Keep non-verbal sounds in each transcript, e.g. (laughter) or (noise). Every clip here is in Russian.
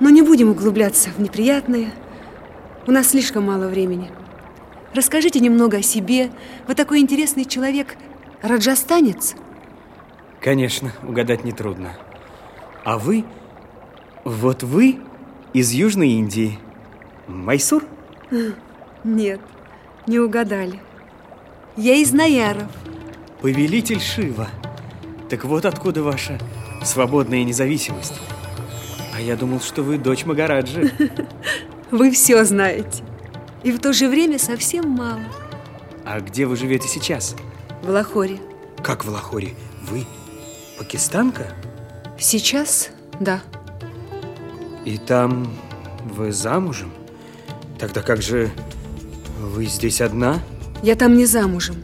Но не будем углубляться в неприятное. У нас слишком мало времени. Расскажите немного о себе. Вы такой интересный человек. Раджастанец? Конечно, угадать нетрудно. А вы? Вот вы из Южной Индии. Майсур? Нет, не угадали. Я из Наяров. Повелитель Шива. Так вот откуда ваша свободная независимость. А я думал, что вы дочь Магараджи. (laughs) Вы все знаете. И в то же время совсем мало. А где вы живете сейчас? В Лахоре. Как в Лахоре? Вы пакистанка? Сейчас, да. И там вы замужем? Тогда как же вы здесь одна? Я там не замужем.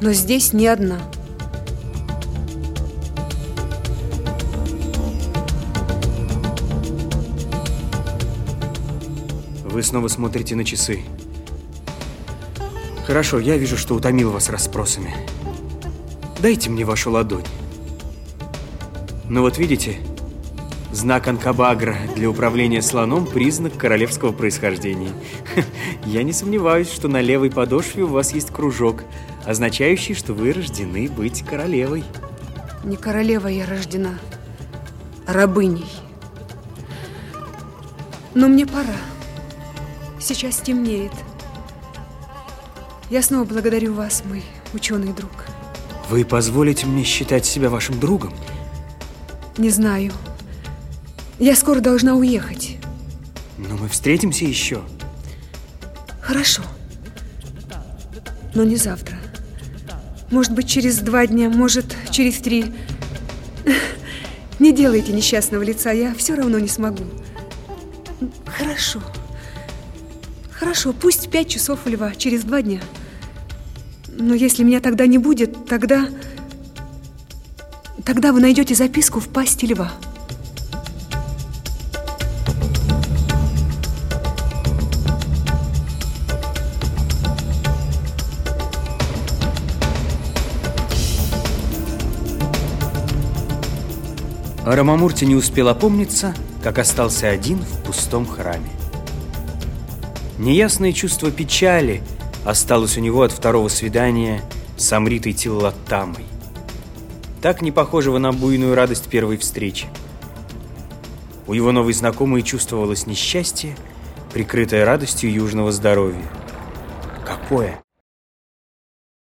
Но здесь не одна. Вы снова смотрите на часы. Хорошо, я вижу, что утомил вас расспросами. Дайте мне вашу ладонь. Ну вот видите, знак Анкабагра для управления слоном – признак королевского происхождения. (laughs) Я не сомневаюсь, что на левой подошве у вас есть кружок, означающий, что вы рождены быть королевой. Не королевой я рождена, а рабыней. Но мне пора. Сейчас темнеет. Я снова благодарю вас, мой ученый друг. Вы позволите мне считать себя вашим другом? Не знаю. Я скоро должна уехать. Но мы встретимся еще. Хорошо. Но не завтра. Может быть, через два дня, может, через три. (laughs) Не делайте несчастного лица, я все равно не смогу. Хорошо. Хорошо, пусть пять часов у льва, через два дня. Но если меня тогда не будет, тогда... Тогда вы найдете записку в пасти льва. Рамамурти не успел опомниться, как остался один в пустом храме. Неясное чувство печали осталось у него от второго свидания с Амритой Тиллаттамой. Так не похожего на буйную радость первой встречи. У его новой знакомой чувствовалось несчастье, прикрытое радостью южного здоровья. Какое?